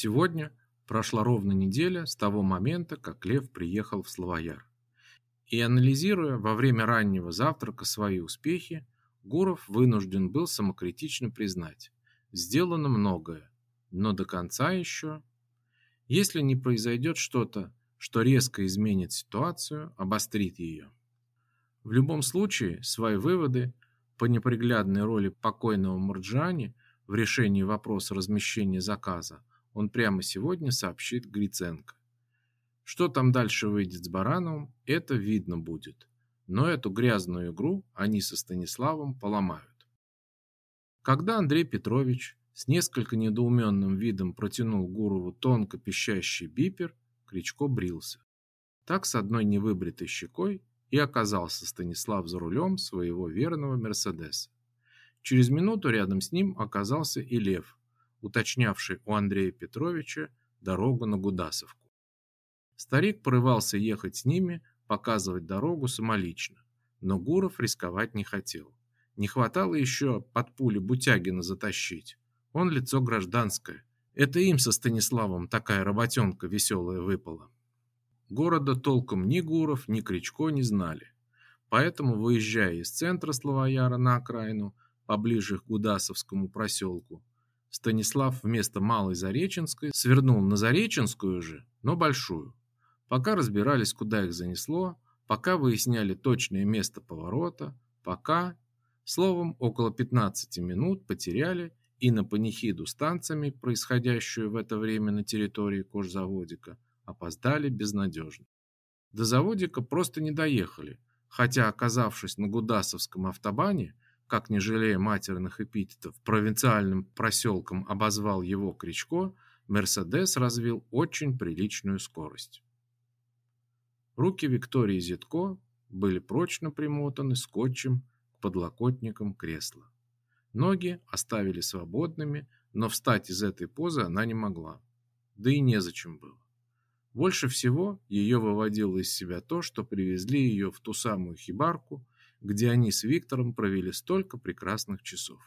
Сегодня прошла ровно неделя с того момента, как Лев приехал в Славояр. И анализируя во время раннего завтрака свои успехи, Гуров вынужден был самокритично признать: сделано многое, но до конца еще. Если не произойдет что-то, что резко изменит ситуацию, обострит ее. В любом случае, свои выводы по неприглядной роли покойного Мурджани в решении вопроса размещения заказа он прямо сегодня сообщит Гриценко. Что там дальше выйдет с Барановым, это видно будет. Но эту грязную игру они со Станиславом поломают. Когда Андрей Петрович с несколько недоуменным видом протянул Гурову тонко пищащий бипер, Кричко брился. Так с одной невыбритой щекой и оказался Станислав за рулем своего верного Мерседеса. Через минуту рядом с ним оказался и Лев, уточнявший у Андрея Петровича дорогу на Гудасовку. Старик порывался ехать с ними, показывать дорогу самолично, но Гуров рисковать не хотел. Не хватало еще под пули Бутягина затащить. Он лицо гражданское. Это им со Станиславом такая работенка веселая выпала. Города толком ни Гуров, ни Кричко не знали. Поэтому, выезжая из центра Славояра на окраину, поближе к Гудасовскому проселку, Станислав вместо Малой Зареченской свернул на Зареченскую же, но большую. Пока разбирались, куда их занесло, пока выясняли точное место поворота, пока, словом, около 15 минут потеряли и на панихиду с танцами, происходящую в это время на территории кожзаводика, опоздали безнадежно. До заводика просто не доехали, хотя, оказавшись на Гудасовском автобане, как не жалея матерных эпитетов, провинциальным проселком обозвал его Кричко, Мерседес развил очень приличную скорость. Руки Виктории Зитко были прочно примотаны скотчем к подлокотникам кресла. Ноги оставили свободными, но встать из этой позы она не могла. Да и незачем было. Больше всего ее выводило из себя то, что привезли ее в ту самую хибарку, где они с Виктором провели столько прекрасных часов.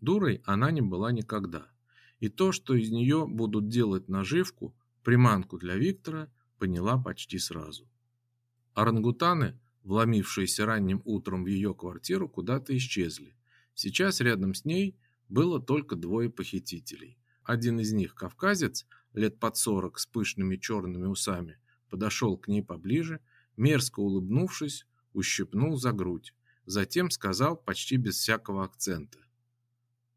Дурой она не была никогда. И то, что из нее будут делать наживку, приманку для Виктора, поняла почти сразу. Орангутаны, вломившиеся ранним утром в ее квартиру, куда-то исчезли. Сейчас рядом с ней было только двое похитителей. Один из них, кавказец, лет под сорок, с пышными черными усами, подошел к ней поближе, мерзко улыбнувшись, ущипнул за грудь, затем сказал почти без всякого акцента: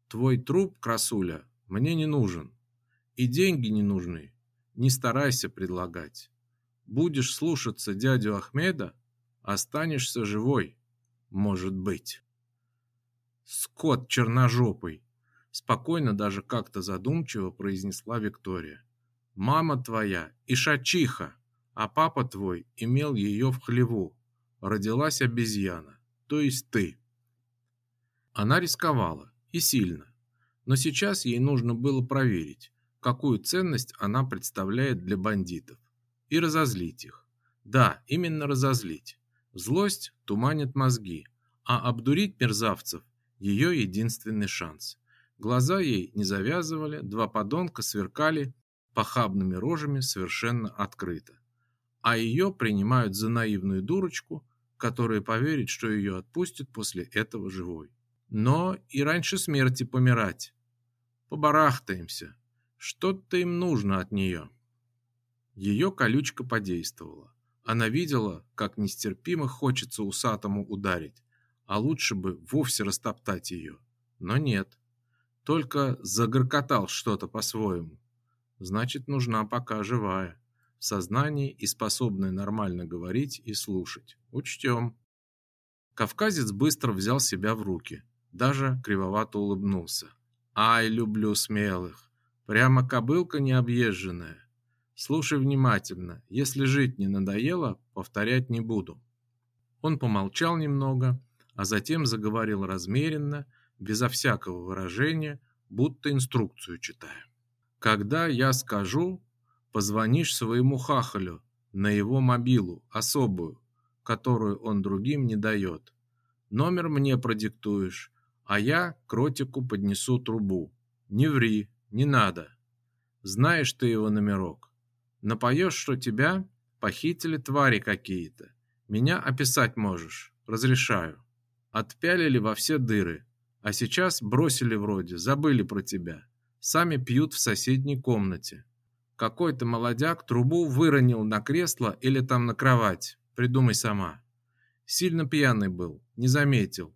"Твой труп, красуля, мне не нужен, и деньги не нужны. Не старайся предлагать. Будешь слушаться дядю Ахмеда, останешься живой, может быть". Скот черножопый, спокойно даже как-то задумчиво произнесла Виктория. Мама твоя и шачиха, а папа твой имел ее в хлеву. Родилась обезьяна, то есть ты. Она рисковала и сильно. Но сейчас ей нужно было проверить, какую ценность она представляет для бандитов, и разозлить их. Да, именно разозлить. Злость туманит мозги, а обдурить мерзавцев ее единственный шанс. Глаза ей не завязывали, два подонка сверкали похабными рожами совершенно открыто. А ее принимают за наивную дурочку, которая поверит, что ее отпустят после этого живой. Но и раньше смерти помирать. Побарахтаемся. Что-то им нужно от нее. Ее колючка подействовала. Она видела, как нестерпимо хочется усатому ударить, а лучше бы вовсе растоптать ее. Но нет. Только загоркотал что-то по-своему значит, нужна пока живая, в сознании и способная нормально говорить и слушать. Учтем. Кавказец быстро взял себя в руки, даже кривовато улыбнулся. Ай, люблю смелых. Прямо кобылка необъезженная. Слушай внимательно. Если жить не надоело, повторять не буду. Он помолчал немного, а затем заговорил размеренно, безо всякого выражения, будто инструкцию читая. Когда я скажу, позвонишь своему хахалю на его мобилу, особую, которую он другим не дает. Номер мне продиктуешь, а я кротику поднесу трубу. Не ври, не надо. Знаешь ты его номерок. Напоешь, что тебя похитили твари какие-то. Меня описать можешь, разрешаю. Отпялили во все дыры, а сейчас бросили вроде, забыли про тебя. Сами пьют в соседней комнате. Какой-то молодяк трубу выронил на кресло или там на кровать. Придумай сама. Сильно пьяный был, не заметил.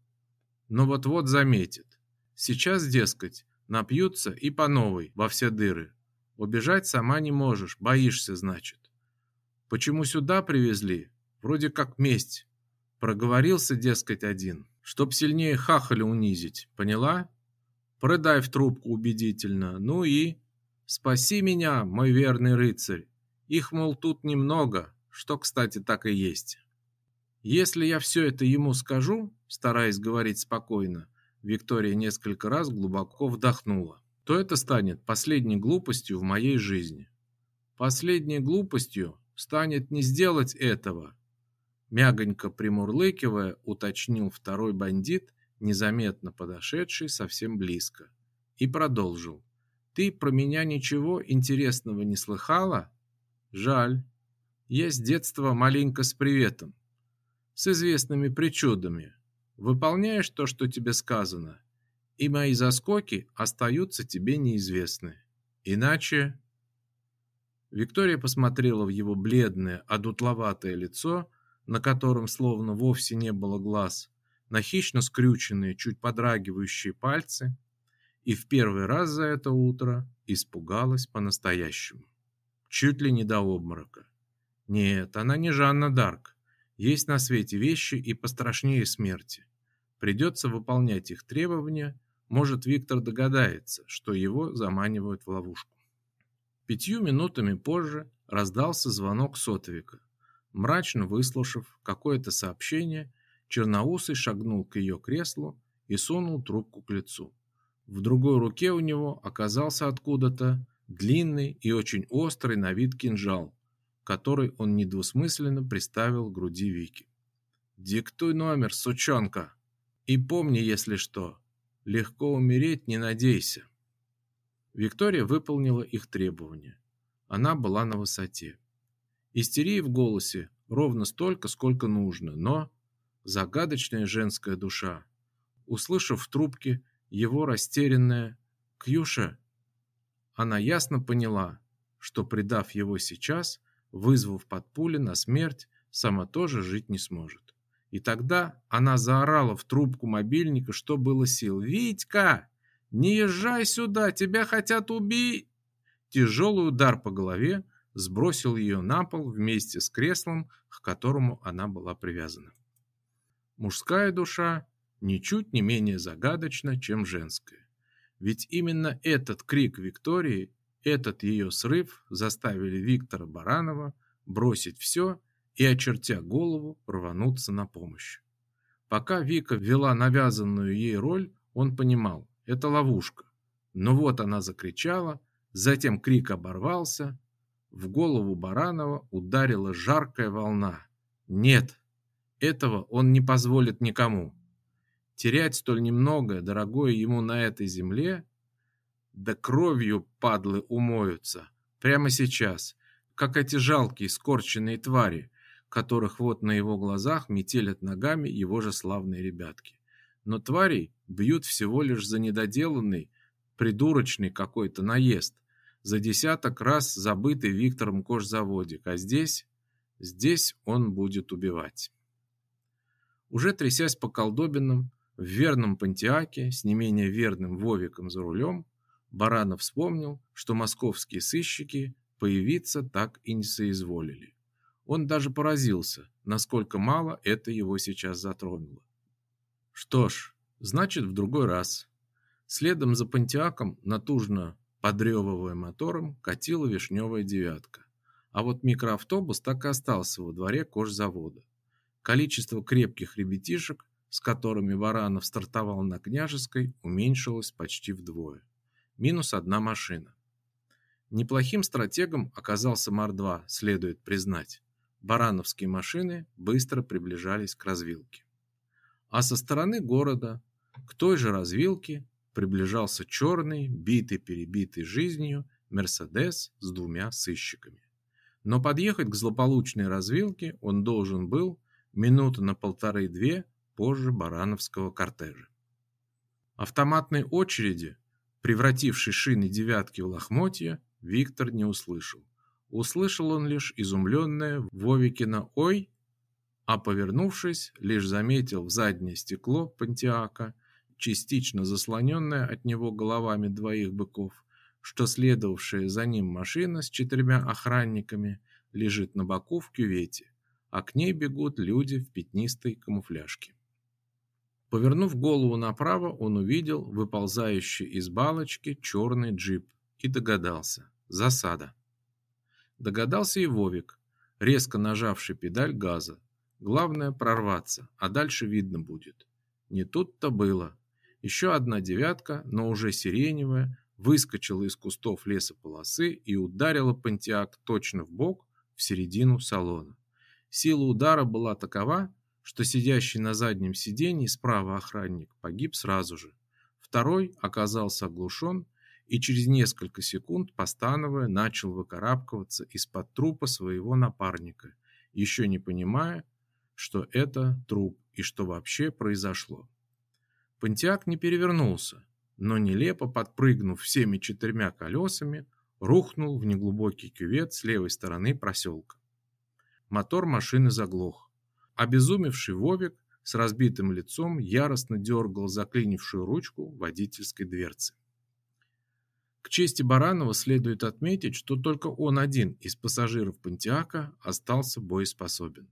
Но вот-вот заметит. Сейчас, дескать, напьются и по новой, во все дыры. Убежать сама не можешь, боишься, значит. Почему сюда привезли? Вроде как месть. Проговорился, дескать, один чтоб сильнее хахаля унизить, поняла? Продай в трубку убедительно, ну и... Спаси меня, мой верный рыцарь. Их, мол, тут немного, что, кстати, так и есть. Если я все это ему скажу, стараясь говорить спокойно, Виктория несколько раз глубоко вдохнула, то это станет последней глупостью в моей жизни. Последней глупостью станет не сделать этого, мягонько примурлыкивая, уточнил второй бандит, незаметно подошедший совсем близко, и продолжил: "Ты про меня ничего интересного не слыхала? Жаль. Я с детства маленько с приветом, с известными причудами. Выполняешь то, что тебе сказано, и мои заскоки остаются тебе неизвестны. Иначе Виктория посмотрела в его бледное, одутловатое лицо на котором словно вовсе не было глаз, на хищно скрюченные, чуть подрагивающие пальцы, и в первый раз за это утро испугалась по-настоящему. Чуть ли не до обморока. Нет, она не Жанна Дарк. Есть на свете вещи и пострашнее смерти. Придется выполнять их требования, может, Виктор догадается, что его заманивают в ловушку. Пятью минутами позже раздался звонок сотовика. Мрачно выслушав какое-то сообщение, Черноусый шагнул к ее креслу и сунул трубку к лицу. В другой руке у него оказался откуда-то длинный и очень острый на вид кинжал, который он недвусмысленно приставил к груди Вики. «Диктуй номер, сучонка, и помни, если что, легко умереть не надейся». Виктория выполнила их требования. Она была на высоте. Истерии в голосе ровно столько, сколько нужно, но загадочная женская душа, услышав в трубке его растерянное «Кьюша», она ясно поняла, что, предав его сейчас, вызвав под пули на смерть, сама тоже жить не сможет. И тогда она заорала в трубку мобильника, что было сил. «Витька, не езжай сюда, тебя хотят убить!» Тяжелый удар по голове сбросил ее на пол вместе с креслом, к которому она была привязана. Мужская душа ничуть не менее загадочна, чем женская. Ведь именно этот крик Виктории, этот ее срыв заставили Виктора Баранова бросить все и, очертя голову, рвануться на помощь. Пока Вика вела навязанную ей роль, он понимал, это ловушка. Но вот она закричала, затем крик оборвался, в голову Баранова ударила жаркая волна. Нет, этого он не позволит никому. Терять столь немногое, дорогое ему на этой земле, да кровью падлы умоются прямо сейчас, как эти жалкие скорченные твари, которых вот на его глазах метелят ногами его же славные ребятки. Но тварей бьют всего лишь за недоделанный, придурочный какой-то наезд, за десяток раз забытый Виктором кожзаводик, а здесь, здесь он будет убивать. Уже трясясь по колдобинам, в верном Пантиаке с не менее верным Вовиком за рулем, Баранов вспомнил, что московские сыщики появиться так и не соизволили. Он даже поразился, насколько мало это его сейчас затронуло. Что ж, значит, в другой раз. Следом за Пантиаком натужно Подрёвывая мотором, катила вишневая девятка. А вот микроавтобус так и остался во дворе кожзавода. Количество крепких ребятишек, с которыми Варанов стартовал на Княжеской, уменьшилось почти вдвое. Минус одна машина. Неплохим стратегом оказался Мар-2, следует признать. Барановские машины быстро приближались к развилке. А со стороны города, к той же развилке, приближался черный, битый-перебитый жизнью Мерседес с двумя сыщиками. Но подъехать к злополучной развилке он должен был минуты на полторы-две позже барановского кортежа. Автоматной очереди, превратившей шины девятки в лохмотья, Виктор не услышал. Услышал он лишь изумленное Вовикино «Ой!», а повернувшись, лишь заметил в заднее стекло Пантиака, частично заслоненное от него головами двоих быков, что следовавшая за ним машина с четырьмя охранниками лежит на боку в кювете, а к ней бегут люди в пятнистой камуфляжке. Повернув голову направо, он увидел выползающий из балочки черный джип и догадался – засада. Догадался и Вовик, резко нажавший педаль газа. Главное прорваться, а дальше видно будет. Не тут-то было. Еще одна девятка, но уже сиреневая, выскочила из кустов лесополосы и ударила Пантиак точно в бок, в середину салона. Сила удара была такова, что сидящий на заднем сиденье справа охранник погиб сразу же. Второй оказался оглушен и через несколько секунд, постановая, начал выкарабкиваться из-под трупа своего напарника, еще не понимая, что это труп и что вообще произошло. Пантиак не перевернулся, но нелепо подпрыгнув всеми четырьмя колесами, рухнул в неглубокий кювет с левой стороны проселка. Мотор машины заглох. Обезумевший Вовик с разбитым лицом яростно дергал заклинившую ручку водительской дверцы. К чести Баранова следует отметить, что только он один из пассажиров Пантиака остался боеспособен.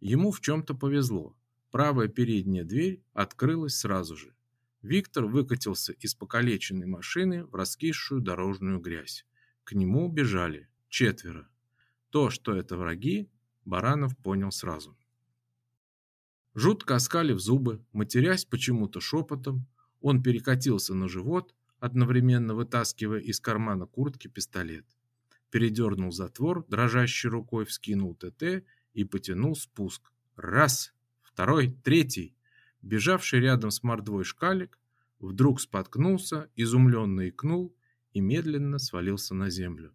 Ему в чем-то повезло. Правая передняя дверь открылась сразу же. Виктор выкатился из покалеченной машины в раскисшую дорожную грязь. К нему бежали четверо. То, что это враги, Баранов понял сразу. Жутко оскалив зубы, матерясь почему-то шепотом, он перекатился на живот, одновременно вытаскивая из кармана куртки пистолет. Передернул затвор, дрожащей рукой вскинул ТТ и потянул спуск. Раз, второй, третий. Бежавший рядом с мордвой шкалик вдруг споткнулся, изумленно икнул и медленно свалился на землю.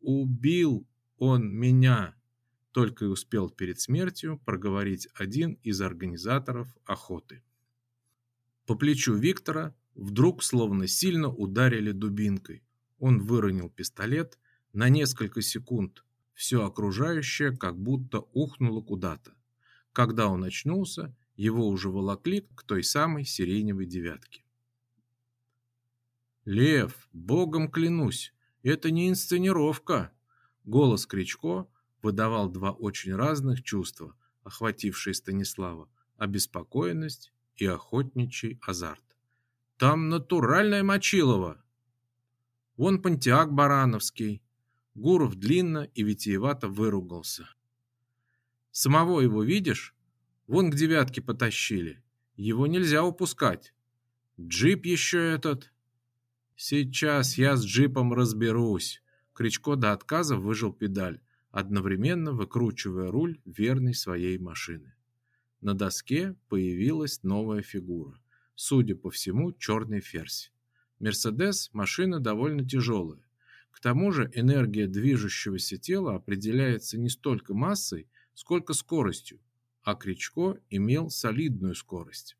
«Убил он меня!» Только и успел перед смертью проговорить один из организаторов охоты. По плечу Виктора вдруг словно сильно ударили дубинкой. Он выронил пистолет на несколько секунд. Все окружающее как будто ухнуло куда-то. Когда он очнулся, его уже волокли к той самой сиреневой девятке. «Лев, богом клянусь, это не инсценировка!» Голос Кричко выдавал два очень разных чувства, охватившие Станислава – обеспокоенность и охотничий азарт. «Там натуральное Мочилово!» Вон Пантиак Барановский. Гуров длинно и витиевато выругался. Самого его видишь? Вон к девятке потащили. Его нельзя упускать. Джип еще этот. Сейчас я с джипом разберусь. Кричко до отказа выжил педаль, одновременно выкручивая руль верной своей машины. На доске появилась новая фигура. Судя по всему, черный ферзь. Мерседес – машина довольно тяжелая. К тому же энергия движущегося тела определяется не столько массой, сколько скоростью, а Кричко имел солидную скорость.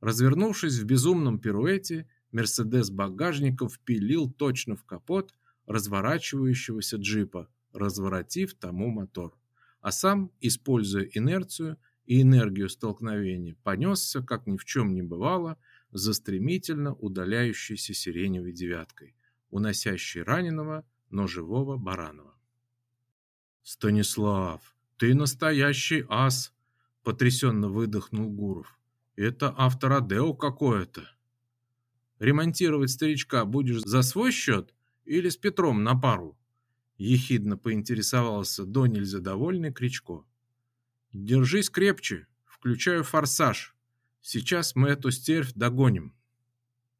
Развернувшись в безумном пируэте, Мерседес багажником впилил точно в капот разворачивающегося джипа, разворотив тому мотор. А сам, используя инерцию и энергию столкновения, понесся, как ни в чем не бывало, за стремительно удаляющейся сиреневой девяткой, уносящей раненого, но живого Баранова. «Станислав, ты настоящий ас!» – потрясенно выдохнул Гуров. «Это авторадео какое-то!» «Ремонтировать старичка будешь за свой счет или с Петром на пару?» Ехидно поинтересовался до нельзя довольный Кричко. «Держись крепче, включаю форсаж. Сейчас мы эту стервь догоним».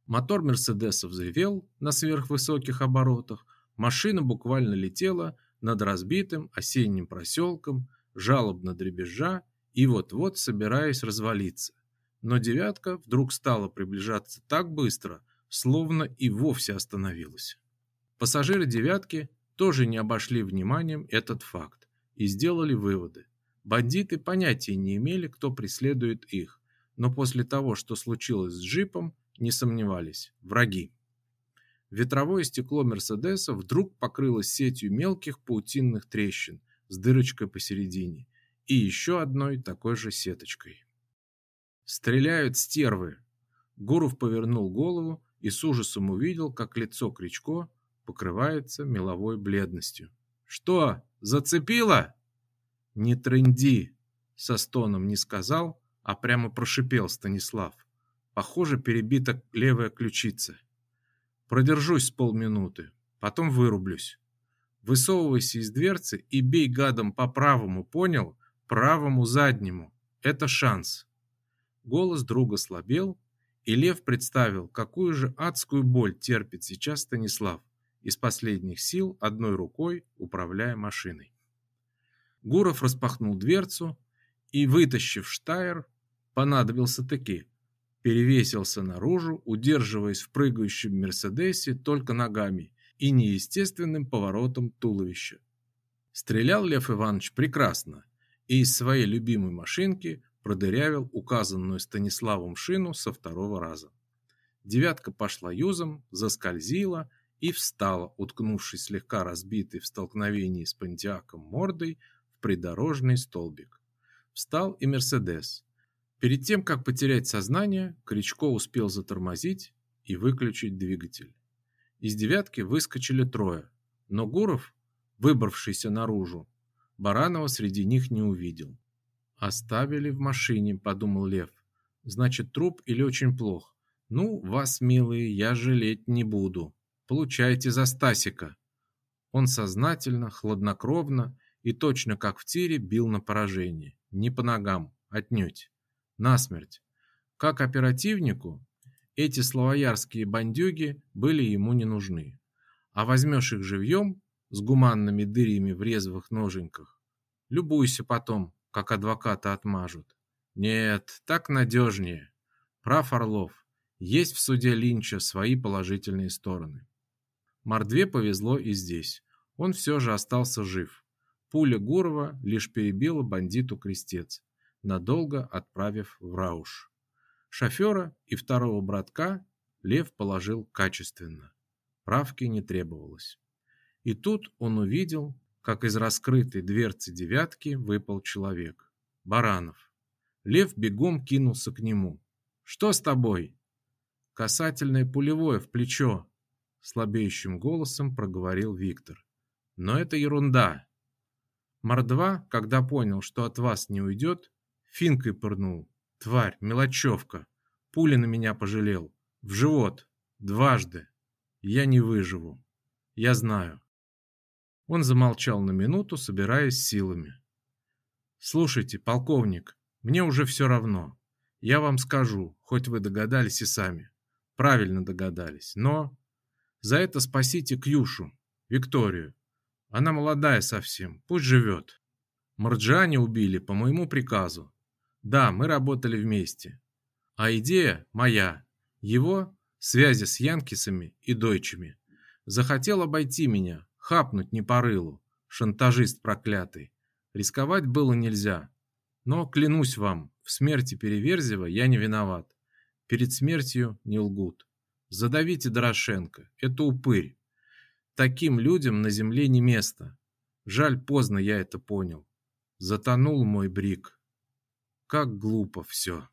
Мотор Мерседеса взревел на сверхвысоких оборотах, машина буквально летела над разбитым осенним проселком, жалобно дребезжа и вот-вот собираясь развалиться. Но «девятка» вдруг стала приближаться так быстро, словно и вовсе остановилась. Пассажиры «девятки» тоже не обошли вниманием этот факт и сделали выводы. Бандиты понятия не имели, кто преследует их, но после того, что случилось с джипом, не сомневались – враги. Ветровое стекло Мерседеса вдруг покрылось сетью мелких паутинных трещин с дырочкой посередине и еще одной такой же сеточкой. «Стреляют стервы!» Гуров повернул голову и с ужасом увидел, как лицо Кричко покрывается меловой бледностью. «Что, зацепило?» «Не трынди!» — со стоном не сказал, а прямо прошипел Станислав. Похоже, перебита левая ключица. Продержусь с полминуты, потом вырублюсь. Высовывайся из дверцы и бей гадом по правому, понял? Правому заднему. Это шанс. Голос друга слабел, и Лев представил, какую же адскую боль терпит сейчас Станислав, из последних сил одной рукой управляя машиной. Гуров распахнул дверцу и, вытащив штайр, понадобился таки, перевесился наружу, удерживаясь в прыгающем Мерседесе только ногами и неестественным поворотом туловища. Стрелял Лев Иванович прекрасно и из своей любимой машинки продырявил указанную Станиславом шину со второго раза. Девятка пошла юзом, заскользила и встала, уткнувшись слегка разбитой в столкновении с Пантиаком мордой в придорожный столбик. Встал и Мерседес. Перед тем, как потерять сознание, Кричко успел затормозить и выключить двигатель. Из девятки выскочили трое, но Гуров, выбравшийся наружу, Баранова среди них не увидел. «Оставили в машине», — подумал Лев. «Значит, труп или очень плох. Ну, вас, милые, я жалеть не буду. Получайте за Стасика». Он сознательно, хладнокровно и точно как в тире бил на поражение. Не по ногам, отнюдь. Насмерть. Как оперативнику, эти словоярские бандюги были ему не нужны. А возьмешь их живьем, с гуманными дырями в резвых ноженьках, любуйся потом, как адвоката отмажут. Нет, так надежнее. Прав Орлов. Есть в суде Линча свои положительные стороны. Мордве повезло и здесь. Он все же остался жив. Пуля Гурова лишь перебила бандиту крестец, надолго отправив в Рауш. Шофера и второго братка Лев положил качественно. Правки не требовалось. И тут он увидел, как из раскрытой дверцы девятки выпал человек. Баранов. Лев бегом кинулся к нему. «Что с тобой?» «Касательное пулевое в плечо», — слабеющим голосом проговорил Виктор. «Но это ерунда». Мордва, когда понял, что от вас не уйдет, финкой пырнул. «Тварь, мелочевка! Пули на меня пожалел. В живот. Дважды. Я не выживу. Я знаю». Он замолчал на минуту, собираясь силами. «Слушайте, полковник, мне уже все равно. Я вам скажу, хоть вы догадались и сами. Правильно догадались. Но за это спасите Кьюшу, Викторию. Она молодая совсем, пусть живет. Марджани убили по моему приказу. Да, мы работали вместе. А идея моя. Его связи с Янкисами и Дойчами. Захотел обойти меня, Хапнуть не по рылу, шантажист проклятый. Рисковать было нельзя. Но, клянусь вам, в смерти Переверзева я не виноват. Перед смертью не лгут. Задавите Дорошенко, это упырь. Таким людям на земле не место. Жаль, поздно я это понял. Затонул мой брик. Как глупо все.